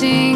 see